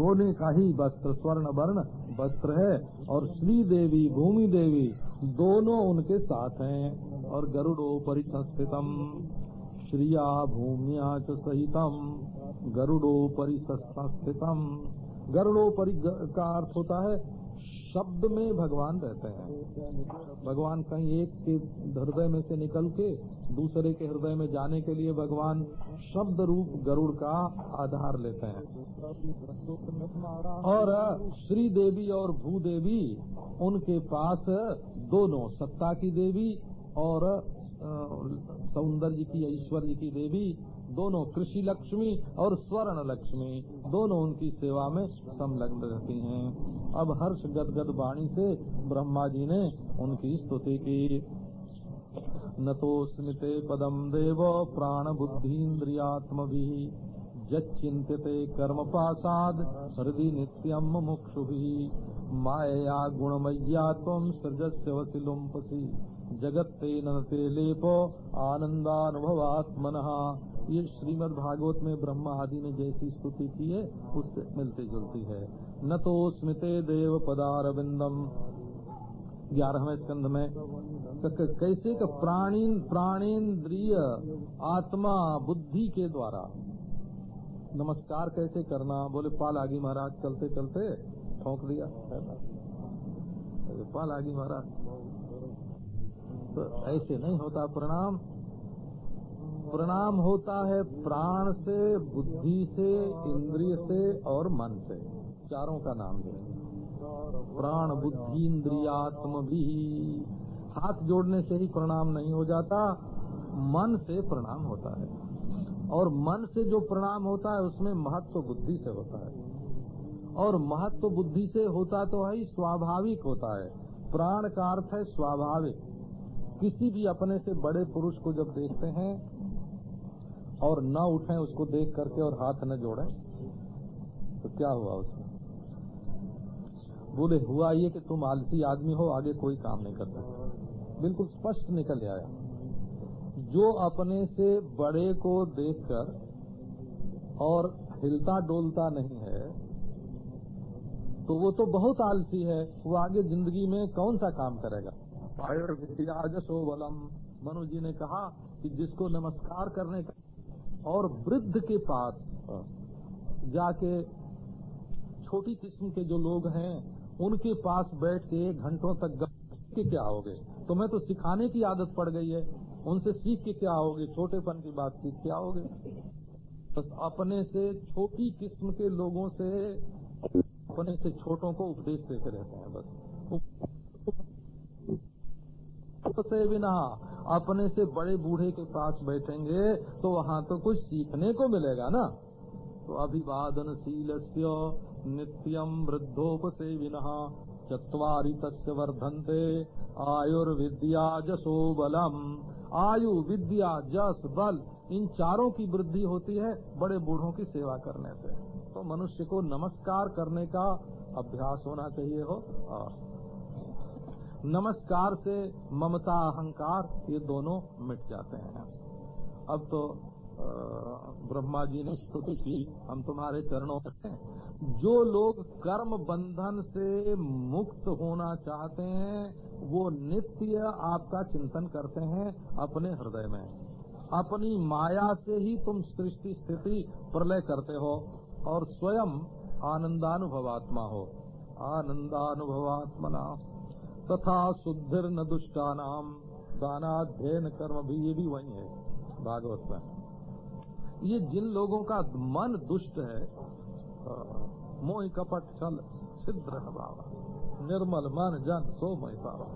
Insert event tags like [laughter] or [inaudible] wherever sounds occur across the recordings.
सोने का ही वस्त्र, स्वर्ण, वर्ण वस्त्र है और श्री देवी भूमि देवी दोनों उनके साथ हैं और गरुड़ो परिसंस्थितम श्रिया भूमिया च सहितम गरुड़ो परिसंस्थितम गरुड़ो परि का अर्थ होता है शब्द में भगवान रहते हैं। भगवान कहीं एक के हृदय में से निकल के दूसरे के हृदय में जाने के लिए भगवान शब्द रूप गरुड़ का आधार लेते हैं। और श्री देवी और भू देवी, उनके पास दोनों सत्ता की देवी और सौंदर्य की, ऐश्वर्य की देवी दोनों कृषि लक्ष्मी और स्वर्ण लक्ष्मी, दोनों उनकी सेवा में संलग्न रहती हैं। अब हर्ष गदगद वाणी से ब्रह्मा जी ने उनकी स्तुति की। न तो स्मृते पदम देव प्राण बुद्धिन्द्रियात्म भी जिंत्यते कर्म पासाद हृदय नित्यम मुक्षु भी माया गुणमय्या तम सृजस्य वसिलुम्पसी जगत ते नते लेपो ये श्रीमद् भागवत में ब्रह्मा आदि ने जैसी स्तुति की है, उससे मिलती जुलती है। न तो स्मृते देव पदारविंदम। ग्यारहवें स्कंध में कैसे का प्राणी प्राणेन्द्रिय आत्मा बुद्धि के द्वारा। नमस्कार कैसे करना? बोले पाल आगी महाराज, चलते चलते, ठोक दिया। पाल आगी महाराज। तो ऐसे नहीं होता प्रणाम। प्रणाम होता है प्राण से, बुद्धि से, इंद्रिय से और मन से। चारों का नाम है। प्राण, बुद्धि, इंद्रियात्म भी। हाथ जोड़ने से ही प्रणाम नहीं हो जाता, मन से प्रणाम होता है। और मन से जो प्रणाम होता है, उसमें महत्व बुद्धि से होता है। और महत्व बुद्धि से होता तो है स्वाभाविक होता है। प्राण का अर्थ है स्वाभाविक। किसी भी अपने से बड़े पुरुष को जब देखते हैं और न उठे उसको देख करके और हाथ न जोड़े तो क्या हुआ उसमें? बोले, हुआ ये कि तुम आलसी आदमी हो, आगे कोई काम नहीं कर सकते। बिल्कुल स्पष्ट निकल आया। जो अपने से बड़े को देखकर और हिलता डोलता नहीं है तो वो तो बहुत आलसी है। वो आगे ज़िंदगी में कौन सा काम करेगा? जसो बलम मनु जी ने कहा कि जिसको नमस्कार करने का और वृद्ध के पास जाके छोटी किस्म के जो लोग हैं, उनके पास बैठ के घंटों तक के क्या होगे तुम्हें तो सिखाने की आदत पड़ गई है। उनसे सीख के क्या होगे छोटेपन की बात सीख क्या होगे बस तो अपने से, छोटी किस्म के लोगों से, अपने से छोटों को उपदेश देते रहते हैं बस। से बिना। अपने से बड़े बूढ़े के पास बैठेंगे तो वहाँ तो कुछ सीखने को मिलेगा ना? तो अभिवादनशील नित्यम वृद्धोपसेविन चतवारी तस्य वर्धनते। आयुर्विद्या जसो बलम। आयु विद्या जस बल, इन चारों की वृद्धि होती है बड़े बूढ़ों की सेवा करने से। तो मनुष्य को नमस्कार करने का अभ्यास होना चाहिए हो नमस्कार से ममता अहंकार, ये दोनों मिट जाते हैं। अब तो ब्रह्मा जी ने स्तुति की, हम तुम्हारे चरणों में जो लोग कर्म बंधन से मुक्त होना चाहते हैं, वो नित्य आपका चिंतन करते हैं अपने हृदय में। अपनी माया से ही तुम सृष्टि स्थिति प्रलय करते हो और स्वयं आनंदानुभवात्मा हो। आनंदानुभवात्मना। तथा शुद्धिर न दुष्टा नाम दानाध्ययन कर्म भी, ये भी वही है, भागवत में। ये जिन लोगों का मन दुष्ट है मोह कपट, छल, छिद्र बाबा। निर्मल मन, जन सो मई पावा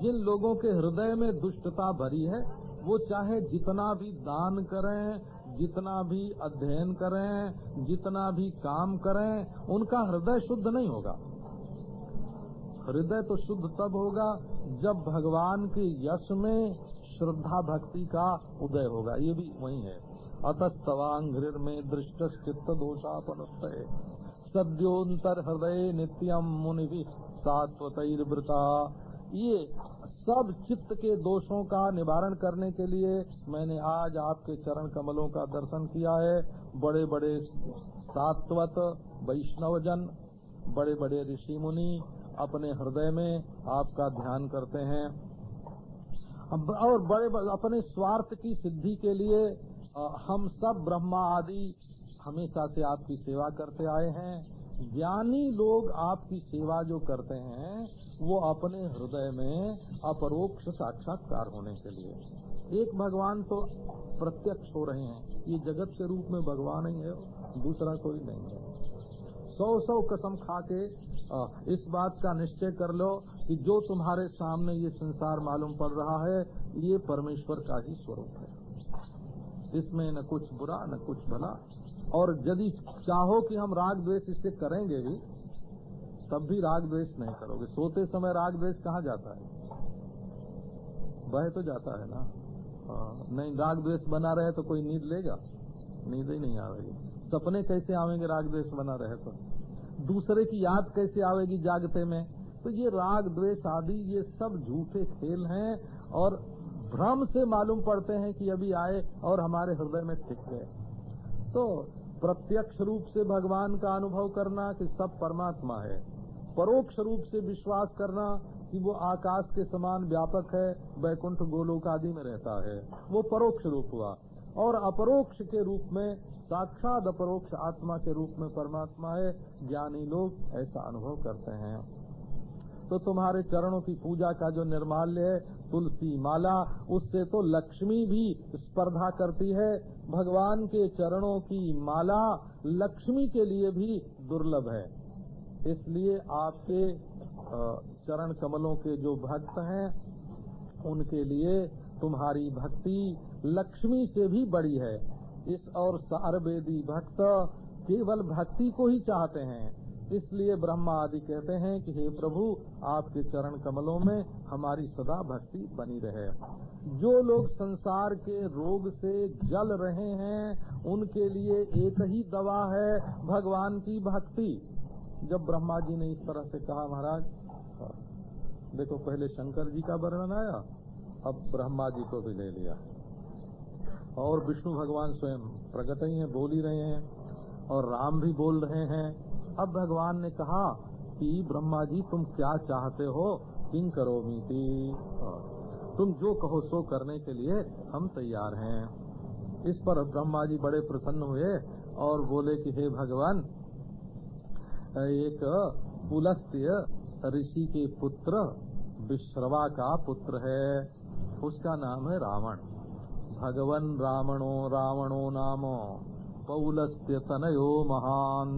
जिन लोगों के हृदय में दुष्टता भरी है, वो चाहे जितना भी दान करें, जितना भी अध्ययन करें, जितना भी काम करें, उनका हृदय शुद्ध नहीं होगा। हृदय तो शुद्ध तब होगा जब भगवान के यश में श्रद्धा भक्ति का उदय होगा। ये भी वही है। अतस्तवांघ्र में दृष्ट चित्त दोषापन सद्योन्तर हृदय नित्यम मुनि भी सात्वतर्वृता। ये सब चित्त के दोषों का निवारण करने के लिए मैंने आज आपके चरण कमलों का दर्शन किया है। बड़े बड़े सात्वत वैष्णव जन बड़े बड़े ऋषि मुनि अपने हृदय में आपका ध्यान करते हैं। और बड़े अपने स्वार्थ की सिद्धि के लिए हम सब ब्रह्मा आदि हमेशा से आपकी सेवा करते आए हैं। ज्ञानी लोग आपकी सेवा जो करते हैं, वो अपने हृदय में अपरोक्ष साक्षात्कार होने के लिए। एक भगवान तो प्रत्यक्ष हो रहे हैं। ये जगत के रूप में भगवान ही है, दूसरा कोई नहीं है। सौ सौ कसम खा के इस बात का निश्चय कर लो कि जो तुम्हारे सामने ये संसार मालूम पड़ रहा है, ये परमेश्वर का ही स्वरूप है। इसमें न कुछ बुरा, न कुछ भला। और यदि चाहो कि हम राग द्वेष इससे करेंगे भी, तब भी राग द्वेष नहीं करोगे। सोते समय राग द्वेष कहाँ जाता है? बह तो जाता है ना। नहीं, राग द्वेष बना रहे तो कोई नींद लेगा? नींद ही नहीं आवेगी सपने कैसे आवेंगे राग द्वेष बना रहे तो? दूसरे की याद कैसे आवेगी जागते में? तो ये राग, द्वेष आदि, ये सब झूठे खेल हैं और भ्रम से मालूम पड़ते हैं कि अभी आए और हमारे हृदय में टिक गए। तो प्रत्यक्ष रूप से भगवान का अनुभव करना कि सब परमात्मा है। परोक्ष रूप से विश्वास करना कि वो आकाश के समान व्यापक है, वैकुंठ गोलोक आदि में रहता है। वो परोक्ष रूप हुआ। और अपरोक्ष के रूप में साक्षात अपरोक्ष आत्मा के रूप में परमात्मा है, ज्ञानी लोग ऐसा अनुभव करते हैं। तो तुम्हारे चरणों की पूजा का जो निर्माल्य है, तुलसी माला, उससे तो लक्ष्मी भी स्पर्धा करती है। भगवान के चरणों की माला लक्ष्मी के लिए भी दुर्लभ है। इसलिए आपके चरण कमलों के जो भक्त हैं, उनके लिए तुम्हारी भक्ति लक्ष्मी से भी बड़ी है। इस और सारवेदी भक्त केवल भक्ति को ही चाहते हैं। इसलिए ब्रह्मा आदि कहते हैं कि, हे प्रभु, आपके चरण कमलों में हमारी सदा भक्ति बनी रहे। जो लोग संसार के रोग से जल रहे हैं, उनके लिए एक ही दवा है, भगवान की भक्ति। जब ब्रह्मा जी ने इस तरह से कहा, महाराज, देखो, पहले शंकर जी का वर्णन आया, अब ब्रह्मा जी को भी ले लिया। और विष्णु भगवान स्वयं प्रकट ही हैं, बोल ही रहे हैं और राम भी बोल रहे हैं। अब भगवान ने कहा कि ब्रह्मा जी, तुम क्या चाहते हो? किंग करो मीति? तुम जो कहो सो करने के लिए हम तैयार हैं। इस पर ब्रह्मा जी बड़े प्रसन्न हुए और बोले कि हे भगवान, एक पुलस्त्य ऋषि के पुत्र विश्रवा का पुत्र है। उसका नाम है रावण। भगवन रावणो रावणो नाम पौलस्त्य तनयो महान।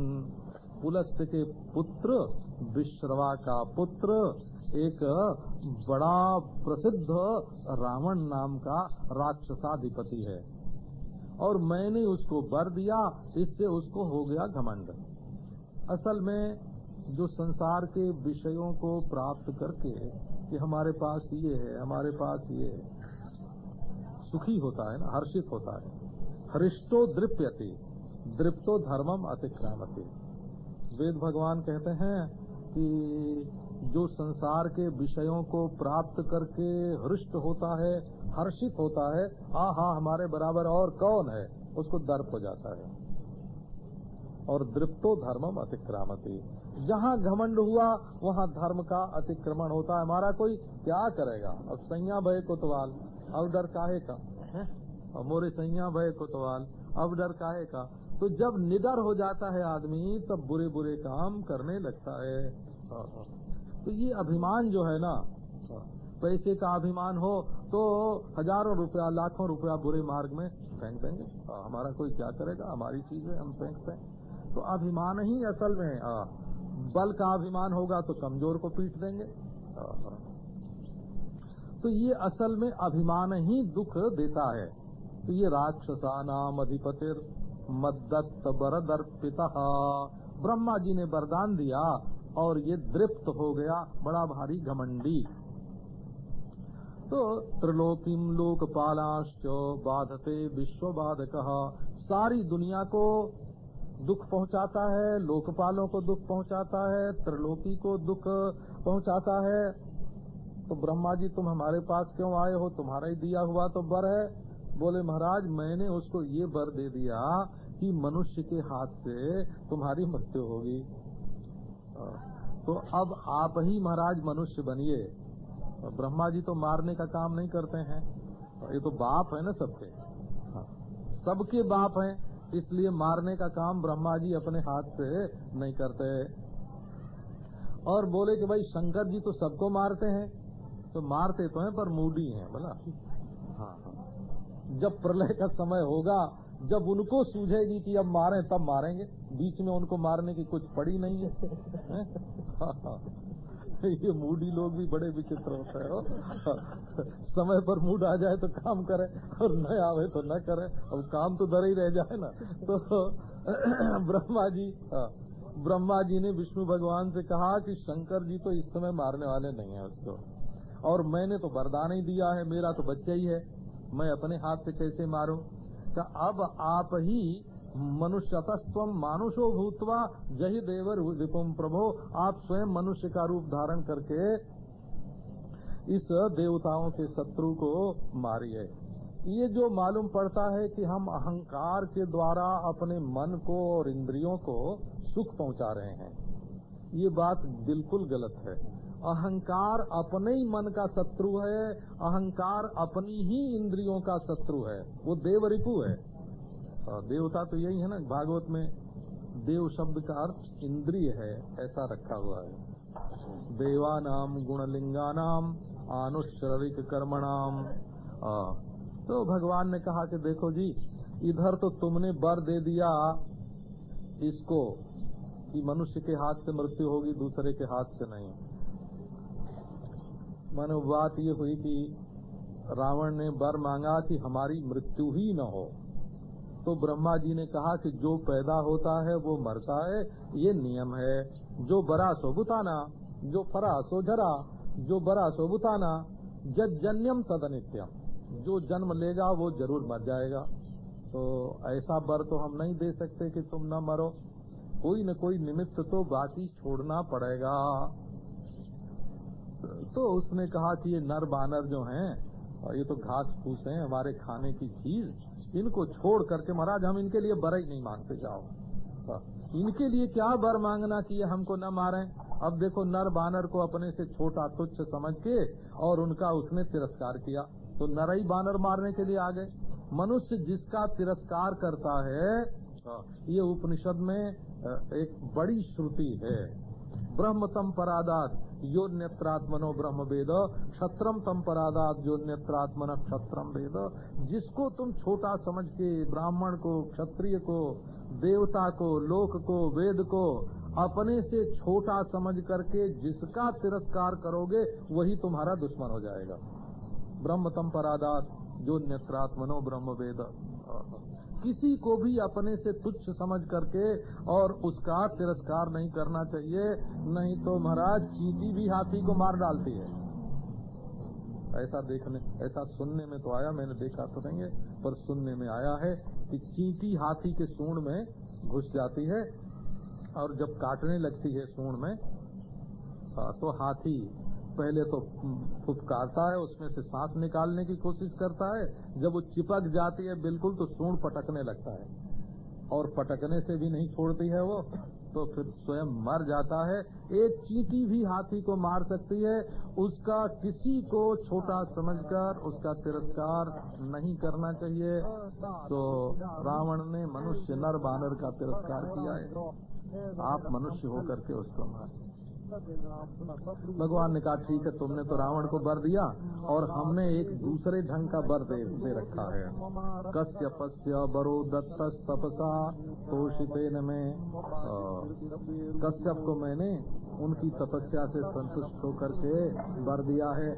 पुलस्त्य के पुत्र, विश्रवा का पुत्र, एक बड़ा प्रसिद्ध रावण नाम का राक्षसाधिपति है। और मैंने उसको बर दिया, इससे उसको हो गया घमंड। असल में जो संसार के विषयों को प्राप्त करके कि हमारे पास ये है, हमारे पास ये है सुखी होता है ना, हर्षित होता है। हृष्टो दृप्यति, दृप्तो धर्मम अतिक्रामति। वेद भगवान कहते हैं कि जो संसार के विषयों को प्राप्त करके हृष्ट होता है, हर्षित होता है हाँ हाँ हमारे बराबर और कौन है? उसको दर्प हो जाता है। और दृप्तो धर्मम अतिक्रामती। जहाँ घमंड हुआ, वहाँ धर्म का अतिक्रमण होता है। हमारा कोई क्या करेगा? अब सैया भय कोतवाल। अब डर काहे का? और मोरे सैया भय कोतवाल, अब डर काहे का? तो जब निडर हो जाता है आदमी, तब बुरे बुरे काम करने लगता है। तो ये अभिमान जो है ना, पैसे का अभिमान हो तो हज़ारों रुपया, लाखों रुपया बुरे मार्ग में फेंक देंगे। हमारा कोई क्या करेगा? हमारी चीज़ है, हम फेंकते हैं तो अभिमान ही असल में बल का अभिमान होगा तो कमज़ोर को पीट देंगे। तो ये असल में अभिमान ही दुख देता है। तो ये राक्षसा नाम अधिपतिर मद्दत्त बरदर्पिता। ब्रह्मा जी ने वरदान दिया और ये दृप्त हो गया बड़ा भारी घमंडी। तो त्रिलोकीम लोकपालाश्च बाधते विश्व बाधक सारी दुनिया को दुख पहुंचाता है, लोकपालों को दुख पहुंचाता है, त्रिलोकी को दुख पहुंचाता है। तो ब्रह्मा जी, तुम हमारे पास क्यों आए हो? तुम्हारा ही दिया हुआ तो बर है। बोले, महाराज, मैंने उसको ये बर दे दिया कि मनुष्य के हाथ से तुम्हारी मृत्यु होगी। तो अब आप ही महाराज मनुष्य बनिए। ब्रह्मा जी तो मारने का काम नहीं करते हैं। ये तो बाप है ना सबके। हाँ। सबके बाप हैं, इसलिए मारने का काम ब्रह्मा जी अपने हाथ से नहीं करते। और बोले कि भाई, शंकर जी तो सबको मारते हैं। तो मारते तो हैं पर मूडी हैं बोला हाँ हाँ। जब प्रलय का समय होगा जब उनको सूझेगी कि अब मारें तब मारेंगे। बीच में उनको मारने की कुछ पड़ी नहीं है, है? हाँ। ये मूडी लोग भी बड़े विचित्र होते हैं समय पर मूड आ जाए तो काम करे और न आवे तो न करे। अब काम तो डर ही रह जाए ना। तो ब्रह्मा जी ब्रह्मा जी ने विष्णु भगवान से कहा कि शंकर जी तो इस समय मारने वाले नहीं है उसको। और मैंने तो वरदान ही दिया है, मेरा तो बच्चा ही है। मैं अपने हाथ से कैसे मारूं? तो अब आप ही मनुष्यतस्व मानुषो भूतवा जही देवर विपुम प्रभो। आप स्वयं मनुष्य का रूप धारण करके इस देवताओं के शत्रु को मारिए। ये जो मालूम पड़ता है कि हम अहंकार के द्वारा अपने मन को और इंद्रियों को सुख पहुँचा रहे हैं, ये बात बिल्कुल गलत है। अहंकार अपने ही मन का शत्रु है, अहंकार अपनी ही इंद्रियों का शत्रु है। वो देव रिपु है, देवता तो यही है ना, भागवत में देव शब्द का अर्थ इंद्रिय है, ऐसा रखा हुआ है। देवानाम गुणलिंगानाम आनुश्रविक कर्मणाम। तो भगवान ने कहा कि देखो जी, इधर तो तुमने बर दे दिया, इसको कि मनुष्य के हाथ से मृत्यु होगी, दूसरे के हाथ से नहीं। मानो बात ये हुई कि रावण ने बर मांगा कि हमारी मृत्यु ही न हो। तो ब्रह्मा जी ने कहा कि जो पैदा होता है, वो मरता है। ये नियम है। जो बरा सो बुताना, जो फरा सो जरा जो बरा सो बुताना जज जन्यम तदनित्यम। जो जन्म लेगा, वो ज़रूर मर जाएगा। तो ऐसा बर तो हम नहीं दे सकते कि तुम न मरो। कोई न कोई निमित्त तो बाकी छोड़ना पड़ेगा। तो उसने कहा कि ये नर बानर जो हैं और ये तो घास फूस हैं हमारे खाने की चीज़ इनको छोड़ करके महाराज हम इनके लिए बर ही नहीं मांगते जाओ। हाँ। इनके लिए क्या बर मांगना कि ये हमको न मारे? अब देखो नर बानर को अपने से छोटा तुच्छ समझ के और उनका उसने तिरस्कार किया। तो नर ही बानर मारने के लिए आ गए। मनुष्य जिसका तिरस्कार करता है हाँ, ये उपनिषद में एक बड़ी श्रुति है। ब्रह्म तम परादात यो नेत्रात्मनो ब्रह्म वेद क्षत्रम तम परादात जो नेत्रात्मन क्षत्रम वेद। जिसको तुम छोटा समझ के ब्राह्मण को, क्षत्रिय को, देवता को, लोक को, वेद को, अपने से छोटा समझ करके जिसका तिरस्कार करोगे, वही तुम्हारा दुश्मन हो जाएगा। ब्रह्म तम परादात जो नेत्रात्मनो ब्रह्म वेद किसी को भी अपने से तुच्छ समझ करके और उसका तिरस्कार नहीं करना चाहिए, नहीं तो महाराज चीटी भी हाथी को मार डालती है। ऐसा देखने, ऐसा सुनने में तो आया, मैंने देखा तो नहीं है, पर सुनने में आया है कि चींटी हाथी के सूण में घुस जाती है और जब काटने लगती है सूण में तो हाथी पहले तो फुफकारता है, उसमें से सांस निकालने की कोशिश करता है। जब वो चिपक जाती है बिल्कुल तो सूढ़ पटकने लगता है। और पटकने से भी नहीं छोड़ती है वो तो फिर स्वयं मर जाता है। एक चींटी भी हाथी को मार सकती है। उसका किसी को छोटा समझकर उसका तिरस्कार नहीं करना चाहिए। तो रावण ने मनुष्य नर बानर का तिरस्कार किया है। आप मनुष्य होकर के उसको मार भगवान ने कहा ठीक है तुमने तो रावण को बर दिया और हमने एक दूसरे ढंग का बर दे, दे रखा है। कस्य पस्य बरो दत्त तपसा तोषित में। कश्यप को मैंने उनकी तपस्या से संतुष्ट होकर के बर दिया है।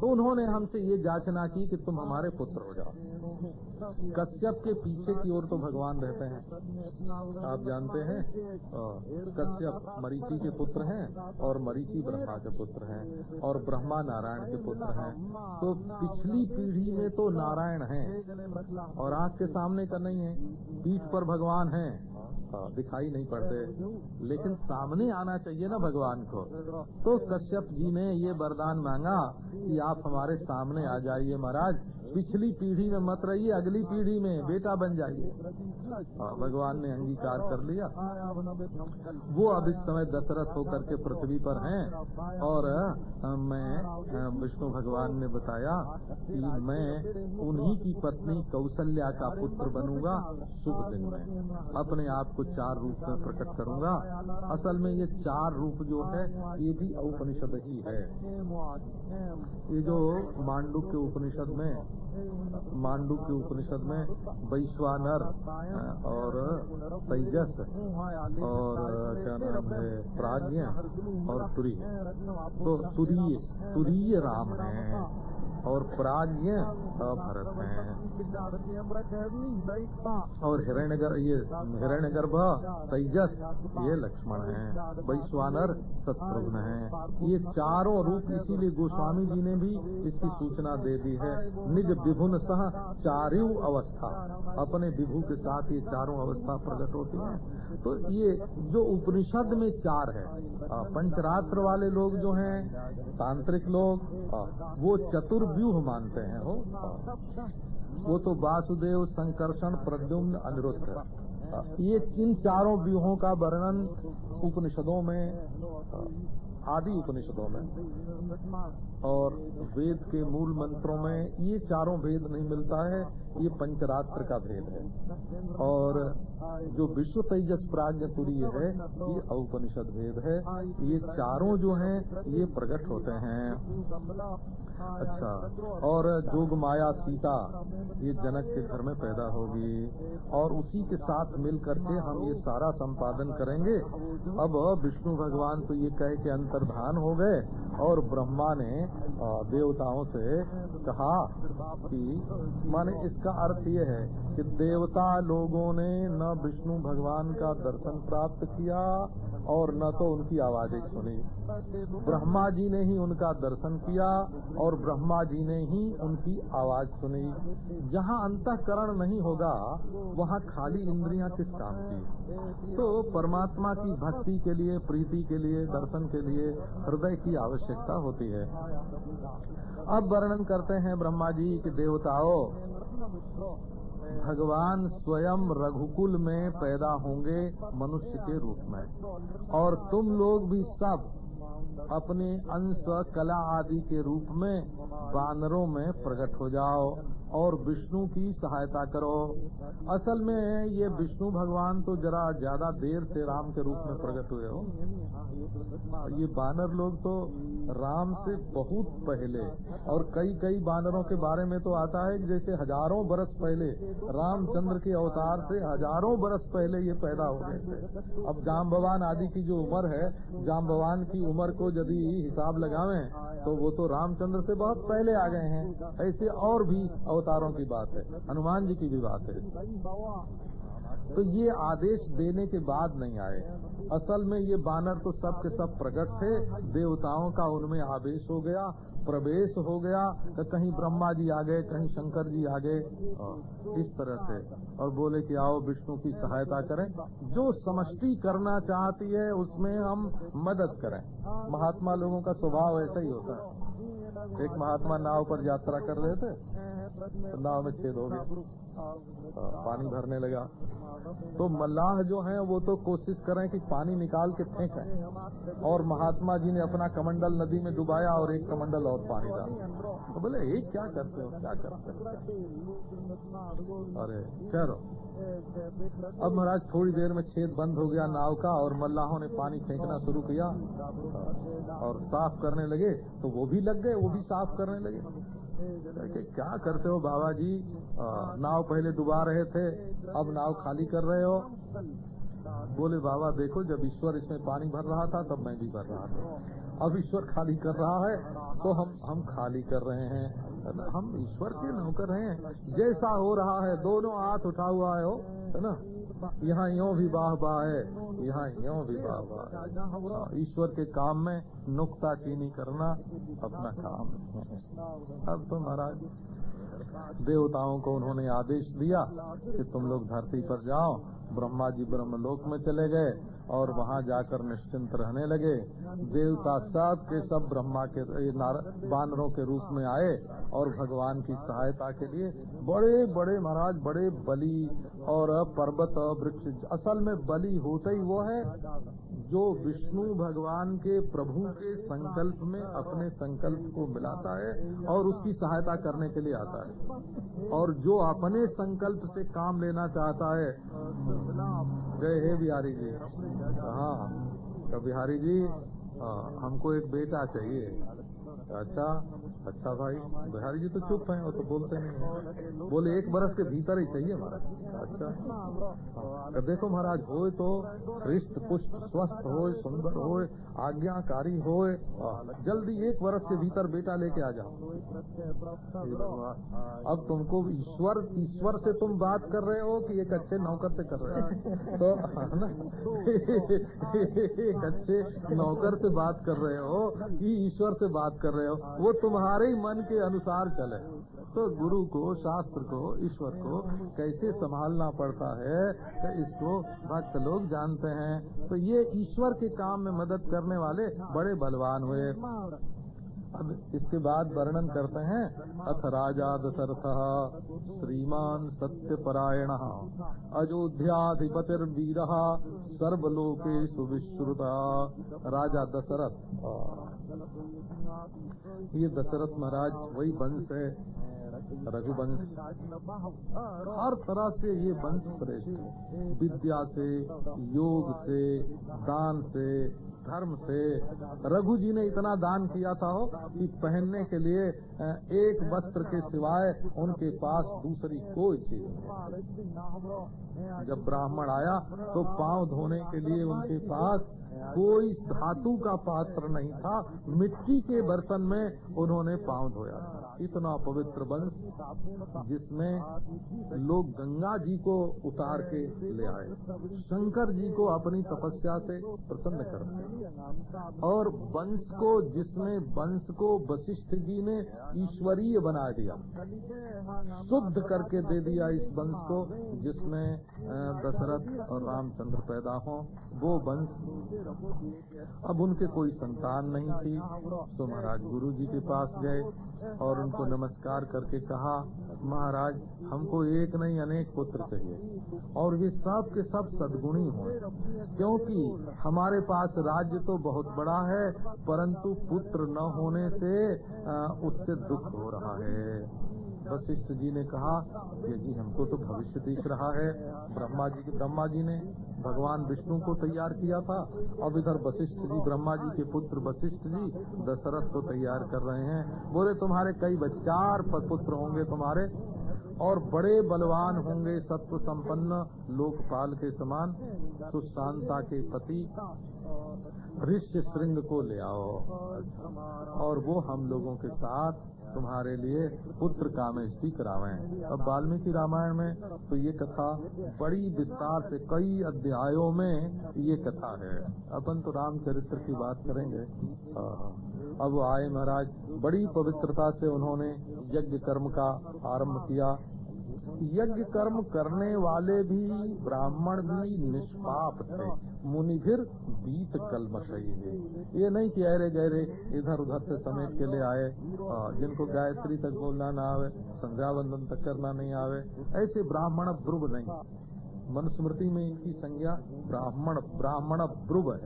तो उन्होंने हमसे ये जांचना की कि तुम हमारे पुत्र हो जाओ। कश्यप के पीछे की ओर तो भगवान रहते हैं। आप जानते हैं कश्यप मरीची के पुत्र हैं और मरीची ब्रह्मा के पुत्र हैं और ब्रह्मा नारायण के पुत्र हैं। तो पिछली पीढ़ी में तो नारायण हैं और आँख के सामने का नहीं है, पीठ पर भगवान हैं। दिखाई नहीं पड़ते। लेकिन सामने आना चाहिए ना भगवान को। तो कश्यप जी ने ये वरदान मांगा कि आप हमारे सामने आ जाइए महाराज। पिछली पीढ़ी में मत रहिए अगली पीढ़ी में बेटा बन जाइए। हाँ, भगवान ने अंगीकार कर लिया। वो अब इस समय दशरथ होकर के पृथ्वी पर हैं। और मैं विष्णु भगवान ने बताया कि मैं उन्हीं की पत्नी कौशल्या का पुत्र बनूँगा। शुभ दिन में। अपने आप को चार रूप में प्रकट करूँगा। असल में ये चार रूप जो है, ये भी उपनिषद ही है। ये जो मांडू के उपनिषद में मांडू के उपनिषद में वैश्वानर और तेजस, और, क्या नाम है, प्राज्ञ, और तुरीय तो तुरीय तुरीय राम है। और प्राज्ञ अ, भरत है। और हिरण्यगर ये हिरण्यगर्भ तेजस ये लक्ष्मण है। वैश्वानर शत्रुघ्न है। ये चारों रूप इसीलिए गोस्वामी जी ने भी इसकी सूचना दे दी है। निज विभुन सह चारू अवस्था। अपने विभु के साथ ये चारों अवस्था प्रकट होती है। तो ये जो उपनिषद में चार है पंचरात्र वाले लोग जो हैं तांत्रिक लोग वो वो चतुर्व्यूह मानते हैं, हो। वो तो वासुदेव संकर्षण प्रद्युम्न अनिरुद्ध ये इन चारों व्यूहों का वर्णन उपनिषदों में, आदि उपनिषदों में? और वेद के मूल मंत्रों में ये चारों भेद नहीं मिलता है, ये पंचरात्र का भेद है। और जो विश्व तेजस प्राज्ञ तुरीय है, ये औपनिषद भेद है। ये चारों जो हैं, ये प्रकट होते हैं। अच्छा और जोग माया सीता, ये जनक के घर में पैदा होगी। और उसी के साथ मिल करके हम ये सारा संपादन करेंगे। अब विष्णु भगवान तो ये कह के अंतर्धान हो गए, और ब्रह्मा ने देवताओं से कहा कि माने इसका अर्थ ये है कि देवता लोगों ने न विष्णु भगवान का दर्शन प्राप्त किया और न तो उनकी आवाज़ सुनी। ब्रह्मा जी ने ही उनका दर्शन किया और ब्रह्मा जी ने ही उनकी आवाज़ सुनी। जहाँ अंतकरण नहीं होगा, वहाँ खाली इंद्रियाँ किस काम की? तो परमात्मा की भक्ति के लिए, प्रीति के लिए, दर्शन के लिए हृदय की आवश्यकता होती है। अब वर्णन करते हैं ब्रह्मा जी कि देवताओं भगवान स्वयं रघुकुल में पैदा होंगे मनुष्य के रूप में। और तुम लोग भी सब अपने अंश कला आदि के रूप में, बानरों में प्रकट हो जाओ। और विष्णु की सहायता करो। असल में ये विष्णु भगवान तो जरा ज़्यादा देर से राम के रूप में प्रकट हुए हो। ये बानर लोग तो राम से बहुत पहले और कई कई बानरों के बारे में तो आता है जैसे हज़ारों बरस पहले रामचंद्र के अवतार से हज़ारों बरस पहले ये पैदा हो गए थे। अब जाम्बवान आदि की जो उम्र है जाम्बवान की उम्र को यदि हिसाब लगावें तो वो तो रामचंद्र से बहुत पहले आ गए हैं। ऐसे और भी अवतारों की बात है, हनुमान जी की भी बात है। तो ये आदेश देने के बाद नहीं आए। असल में ये बानर तो सब के सब प्रकट थे, देवताओं का उनमें आवेश हो गया, प्रवेश हो गया तो कहीं ब्रह्मा जी आ गए, कहीं शंकर जी आ गए। इस तरह से। और बोले कि आओ विष्णु की सहायता करें। जो समष्टि करना चाहती है, उसमें हम मदद करें। महात्मा लोगों का स्वभाव ऐसा ही होता है। एक महात्मा नाव पर यात्रा कर रहे थे नाव में छेद हो गया पानी भरने लगा। तो मल्लाह जो हैं, वो तो कोशिश करें कि पानी निकाल के फेंकें। और महात्मा जी ने अपना कमंडल नदी में डुबाया और एक कमंडल और पानी डाला। तो बोले, ये क्या करते हो? क्या करते हो? अरे, चलो। अब महाराज, थोड़ी देर में छेद बंद हो गया नाव का और मल्लाहों ने पानी फेंकना शुरू किया। और साफ़ करने लगे तो वो भी लग गए, वो भी साफ़ करने लगे। कि क्या करते हो बाबा जी नाव पहले डुबा रहे थे, अब नाव खाली कर रहे हो। बोले, बाबा, देखो, जब ईश्वर इसमें पानी भर रहा था, तब मैं भी भर रहा था। अब ईश्वर खाली कर रहा है तो हम हम खाली कर रहे हैं। हम ईश्वर के नौकर हैं। जैसा हो रहा है, दोनों हाथ उठा हुआ है, हो, है ना? यहाँ यो भी वाह वाह है। यहाँ यो भी वाह वाह ईश्वर के काम में नुकता चीनी करना अपना काम है। अब तो महाराज देवताओं को उन्होंने आदेश दिया कि तुम लोग धरती पर जाओ। ब्रह्मा जी ब्रह्मलोक में चले गए और वहाँ जाकर निश्चिंत रहने लगे। देवता सब के सब ब्रह्मा के बानरों के रूप में आए और भगवान की सहायता के लिए बड़े बड़े महाराज, बड़े बलि और पर्वत, वृक्ष, असल में बलि होते ही वो है। जो विष्णु भगवान के प्रभु के संकल्प में अपने संकल्प को मिलाता है और उसकी सहायता करने के लिए आता है। और जो अपने संकल्प से काम लेना चाहता है। जय हे बिहारी जी। हाँ तो बिहारी जी हाँ, हमको एक बेटा चाहिए। अच्छा अच्छा भाई बिहारी जी तो चुप हैं वो तो बोलते नहीं हैं। बोले एक बरस के भीतर ही चाहिए महाराज अच्छा। हाँ, तो देखो महाराज हो तो हृष्ट पुष्ट स्वस्थ हो सुंदर हो आज्ञाकारी हो जल्दी एक वर्ष के भीतर बेटा लेके आ जाओ। अब तुमको ईश्वर ईश्वर से तुम बात कर रहे हो कि एक अच्छे नौकर से कर रहे हो? तो ना? [laughs] एक अच्छे नौकर से बात कर रहे हो कि ईश्वर से बात कर रहे हो, वो तुम्हारे ही मन के अनुसार चले। तो गुरु को, शास्त्र को, ईश्वर को कैसे संभालना पड़ता है तो इसको भक्त लोग जानते हैं। तो ये ईश्वर के काम में मदद करने वाले बड़े बलवान हुए। अब इसके बाद वर्णन करते हैं, अथ राजा दशरथ श्रीमान सत्य सत्यपरायण, अयोध्याधिपतिर्वीर सर्वलोके सुविश्रुता राजा दशरथ। ये दशरथ महाराज वही वंश है, रघुवंश। हर तरह से ये वंश श्रेष्ठ विद्या से, योग से, दान से धर्म से। रघु जी ने इतना दान किया था हो कि पहनने के लिए एक वस्त्र के सिवाय उनके पास दूसरी कोई चीज़ जब ब्राह्मण आया तो पाँव धोने के लिए उनके पास कोई धातु का पात्र नहीं था। मिट्टी के बर्तन में उन्होंने पाँव धोया था। इतना पवित्र वंश जिसमें लोग गंगा जी को उतार के ले आए। शंकर जी को अपनी तपस्या से प्रसन्न करते और वंश को, जिसने वंश को वशिष्ठ जी ने ईश्वरीय बना दिया, शुद्ध करके दे दिया इस वंश को, जिसमें दशरथ और रामचंद्र पैदा हो। वो वंश अब उनके कोई संतान नहीं थी। तो महाराज गुरु जी के पास गए और उनको नमस्कार करके कहा, महाराज, हमको एक नहीं, अनेक पुत्र चाहिए और वे सब के सब सदगुणी हों। क्योंकि हमारे पास राज्य तो बहुत बड़ा है, परंतु पुत्र न होने से उससे दुख हो रहा है। वशिष्ठ जी ने कहा कि जी हमको तो भविष्य दिख रहा है। ब्रह्मा जी के ब्रह्मा जी ने भगवान विष्णु को तैयार किया था। अब इधर वशिष्ठ जी, ब्रह्मा जी के पुत्र वशिष्ठ जी दशरथ को तैयार कर रहे हैं। बोले, तुम्हारे कई चार पुत्र होंगे तुम्हारे और बड़े बलवान होंगे सत्व संपन्न, लोकपाल के समान, सुशांता के पति, ऋष्य श्रृंग को ले आओ। और वो हम लोगों के साथ तुम्हारे लिए पुत्र कामेष्टि करावे अब वाल्मीकि रामायण में तो ये कथा बड़ी विस्तार से कई अध्यायों में ये कथा है। अपन तो रामचरित्र की बात करेंगे। अब आए महाराज, बड़ी पवित्रता से उन्होंने यज्ञ कर्म का आरंभ किया। यज्ञ कर्म करने वाले भी ब्राह्मण भी निष्पाप थे। मुनि फिर बीत कलमशई है। ये नहीं कि अरे गहरे इधर उधर से समेट के ले आए। जिनको गायत्री तक बोलना ना आवे संध्या वंदन तक करना नहीं आवे। ऐसे ब्राह्मण ध्रुव नहीं। मनुस्मृति में इनकी संज्ञा ब्राह्मण ब्राह्मण ध्रुव है।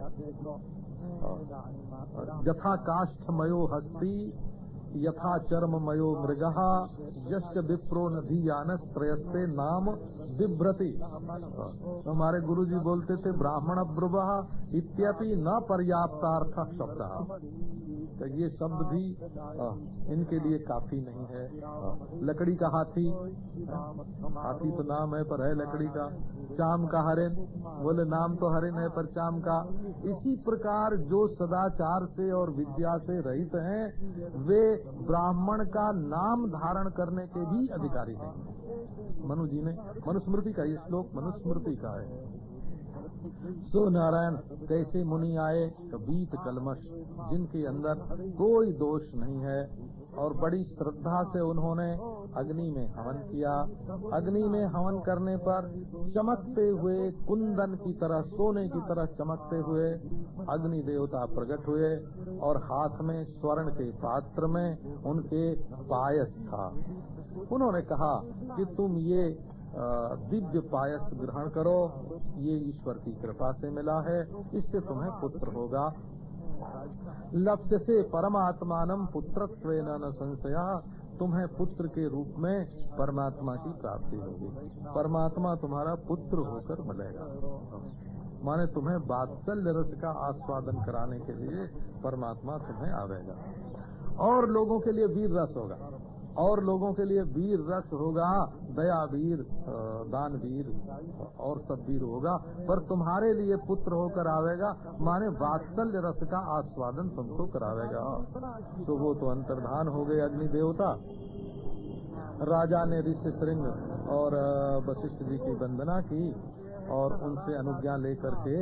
यथा काष्ठ मयो हस्ती यथा चर्म मयो मृग यश विप्रो नदी यानस त्रयस्ते नाम बिभ्रति। हमारे गुरु जी बोलते थे, ब्राह्मण ब्रुवा इत्यपि न पर्याप्तार्थ शब्द। तो ये शब्द भी इनके लिए काफ़ी नहीं है। लकड़ी का हाथी हाथी तो नाम है, पर है लकड़ी का। चाम का हरिन बोले नाम तो हरिन है, पर चाम का। इसी प्रकार जो सदाचार से और विद्या से रहित हैं, वे ब्राह्मण का नाम धारण करने के भी अधिकारी नहीं मनु जी ने, मनुस्मृति का ये श्लोक मनुस्मृति का है। सो नारायण, कैसे मुनि आए? बीत कलमश, जिनके अंदर कोई दोष नहीं है। और बड़ी श्रद्धा से उन्होंने अग्नि में हवन किया। अग्नि में हवन करने पर चमकते हुए, कुंदन की तरह, सोने की तरह चमकते हुए अग्नि देवता प्रकट हुए और हाथ में स्वर्ण के पात्र में उनके पायस था। उन्होंने कहा कि तुम ये दिव्य पायस ग्रहण करो। ये ईश्वर की कृपा से मिला है। इससे तुम्हें पुत्र होगा। लक्ष्य से परमात्मान पुत्रत्व न संशया। तुम्हें पुत्र के रूप में परमात्मा की प्राप्ति होगी। परमात्मा तुम्हारा पुत्र होकर मिलेगा। माने तुम्हें बात्सल्य रस का आस्वादन कराने के लिए परमात्मा तुम्हें आवेगा। और लोगों के लिए वीर रस होगा। और लोगों के लिए वीर रस होगा। दया वीर दान वीर और सब वीर होगा, पर तुम्हारे लिए पुत्र होकर आवेगा, माने वात्सल्य रस का आस्वादन तुमको करावेगा। तो वो तो अंतर्धान हो गए अग्नि देवता। राजा ने ऋषि श्रृंग और वशिष्ठ जी की वंदना की और उनसे अनुज्ञा लेकर के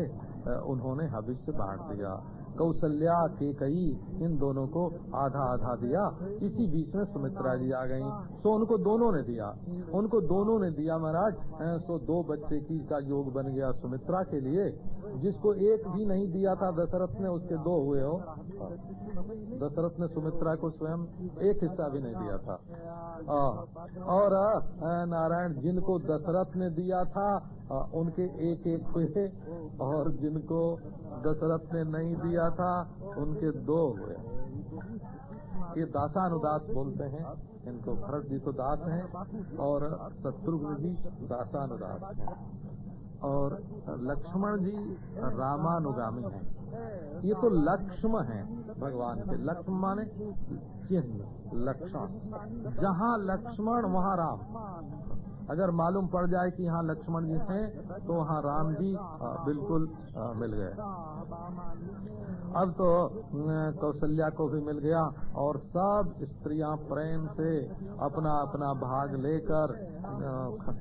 उन्होंने भविष्य बांट दिया। कौशल्या के कई इन दोनों को आधा आधा दिया। इसी बीच में सुमित्रा जी आ गई तो उनको दोनों ने दिया। उनको दोनों ने दिया महाराज। सो दो बच्चे की का योग बन गया सुमित्रा के लिए। जिसको एक भी नहीं दिया था दशरथ ने उसके दो हुए हो। दशरथ ने सुमित्रा को स्वयं एक हिस्सा भी नहीं दिया था। आ, और नारायण जिनको दशरथ ने दिया था आ, उनके एक एक हुए। और जिनको दशरथ ने नहीं दिया था, उनके दो हुए। ये दासानुदास बोलते हैं, इनको भरत जी तो दास हैं, और शत्रुघ्न जी दासानुदास हैं। और लक्ष्मण जी रामानुगामी हैं। ये तो लक्ष्म हैं, भगवान के। लक्ष्म माने चिन्ह, लक्षण। जहाँ लक्ष्मण, वहाँ राम। अगर मालूम पड़ जाए कि यहाँ लक्ष्मण जी थे तो वहाँ राम जी बिल्कुल मिल गए अब तो कौशल्या को भी मिल गया और सब स्त्रियाँ प्रेम से अपना अपना भाग लेकर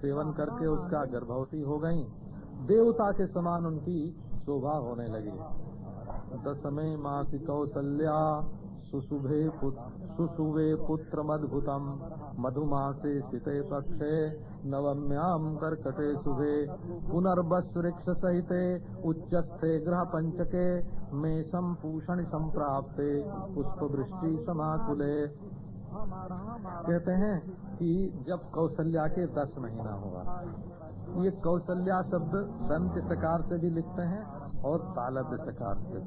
सेवन करके उसका गर्भवती हो गईं। देवता के समान उनकी शोभा होने लगी दसमे मासी कौशल्या सुशुभे सुशुभे पुत्र मधुतम मधुमासे शीते पक्षे नवम्याम कर्कटे शुभे। सहिते उच्चस्थे ग्रह पंचके मेषम पूषण पुष्प वृष्टि समाकुले। कहते हैं कि जब कौशल्या के दस महीना हुआ, ये कौशल्या शब्द दंत सकार से भी लिखते हैं और तालब सकार से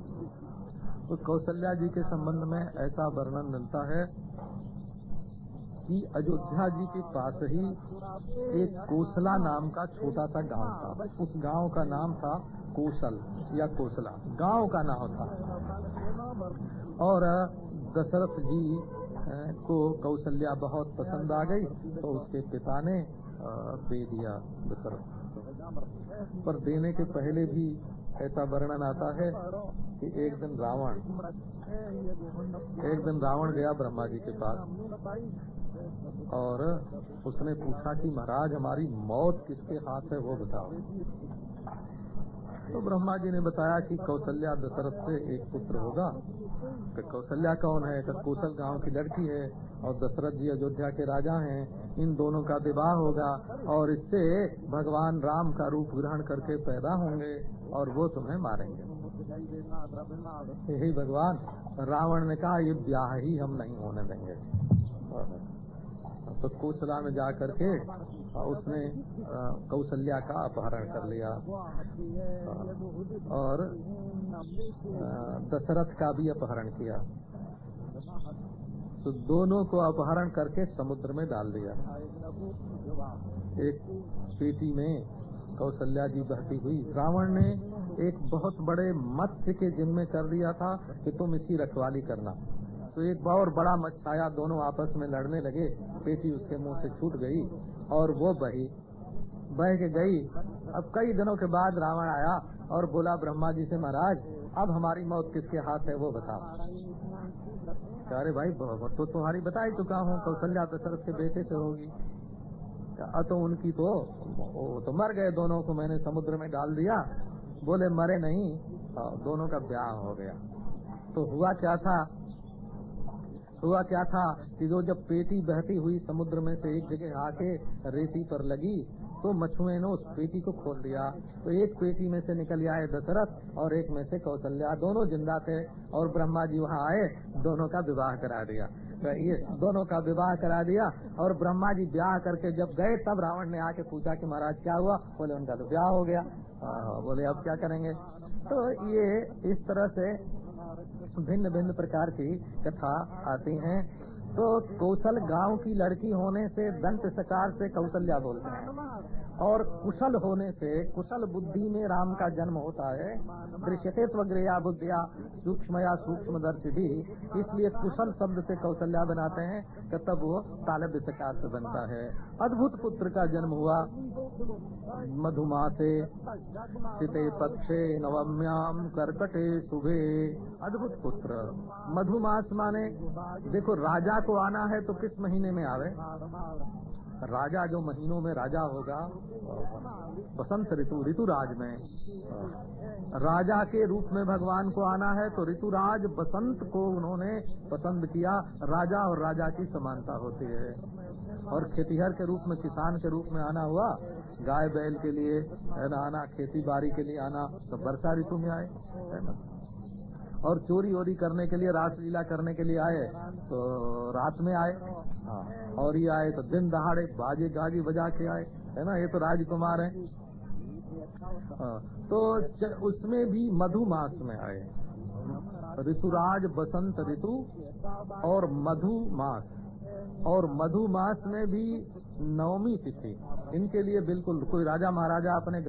तो कौशल्या जी के संबंध में ऐसा वर्णन मिलता है कि अयोध्या जी के पास ही एक कोसला नाम का छोटा सा गाँव था। उस गाँव का नाम था कोसल या कोसला। गाँव का नाम था। और दशरथ जी को कौशल्या बहुत पसंद आ गई तो उसके पिता ने दे दिया दशरथ। पर देने के पहले भी ऐसा वर्णन आता है कि एक दिन रावण, एक दिन रावण गया ब्रह्मा जी के पास और उसने पूछा कि महाराज, हमारी मौत किसके हाथ है वो बताओ। तो ब्रह्मा जी ने बताया कि कौशल्या दशरथ से एक पुत्र होगा। तो कौशल्या कौन है? तो कौशल गाँव की लड़की है और दशरथ जी अयोध्या के राजा हैं। इन दोनों का विवाह होगा और इससे भगवान राम का रूप ग्रहण करके पैदा होंगे और वो तुम्हें मारेंगे। यही भगवान रावण ने कहा, ये ब्याह ही हम नहीं होने देंगे। तो कौशला में जा करके उसने कौशल्या का अपहरण कर लिया। और दशरथ का भी अपहरण किया। तो दोनों को अपहरण करके समुद्र में डाल दिया। एक पेटी में कौशल्या जी बहती हुई। रावण ने एक बहुत बड़े मत्स्य के जिम्मे कर दिया था कि तुम इसकी रखवाली करना। तो एक और बड़ा मच्छाया दोनों आपस में लड़ने लगे। पेटी उसके मुँह से छूट गई और वो बही, बह के गई। अब कई दिनों के बाद रावण आया और बोला, ब्रह्मा जी से महाराज, अब हमारी मौत किसके हाथ है वो बताओ। अरे भाई तो तुम्हारी बता ही चुका हूँ, कौशल्या दशरथ के बेटे से होगी। तो उनकी तो वो तो मर गए दोनों को मैंने समुद्र में डाल दिया। बोले, मरे नहीं दोनों का ब्याह हो गया। तो हुआ क्या था? हुआ क्या था कि जो जब पेटी बहती हुई समुद्र में से एक जगह आके रेती पर लगी तो मछुए ने उस पेटी को खोल दिया। तो एक पेटी में से निकल आए दशरथ और एक में से कौशल्या दोनों ज़िंदा थे और ब्रह्मा जी वहाँ आए, दोनों का विवाह करा दिया। तो ये दोनों का विवाह करा दिया और ब्रह्मा जी ब्याह करके जब गए, तब रावण ने आके पूछा कि महाराज, क्या हुआ? बोले, उनका तो ब्याह हो गया। बोले, अब क्या करेंगे? तो ये इस तरह से भिन्न भिन्न प्रकार की कथा आती हैं। तो कौशल गाँव की लड़की होने से दंत सकार से कौशल्या बोलते हैं। और कुशल होने से, कुशल बुद्धि में राम का जन्म होता है दृश्यते स्वग्रया बुद्धिया सूक्ष्म या सूक्ष्म दर्शी भी, इसलिए कुशल शब्द से कौशल्या बनाते हैं कि तब वो तालब्य सकार से बनता है। अद्भुत पुत्र का जन्म हुआ, मधुमासे, सीते पक्षे नवम्याम करकटे सुबे अद्भुत पुत्र। मधुमास माने, देखो, राजा को आना है तो किस महीने में आवे? राजा जो महीनों में राजा होगा बसंत ऋतु, ऋतुराज में। राजा के रूप में भगवान को आना है तो ऋतुराज बसंत को उन्होंने पसंद किया। राजा और राजा की समानता होती है। और खेतीहर के रूप में, किसान के रूप में आना हुआ, गाय बैल के लिए आना, खेती बाड़ी के लिए आना तो वर्षा ऋतु में आए, है ना। और चोरी वोरी करने के लिए रासलीला करने के लिए आए तो रात में आए। हाँ और ये आए तो दिन दहाड़े बाजे गाजी बजा के आए है ना? ये तो राजकुमार है। हाँ, तो उसमें भी मधु मास में आए। ऋतुराज बसंत ऋतु और मधु मास और मधु मास में भी नवमी तिथि। इनके लिए बिल्कुल कोई राजा महाराजा अपने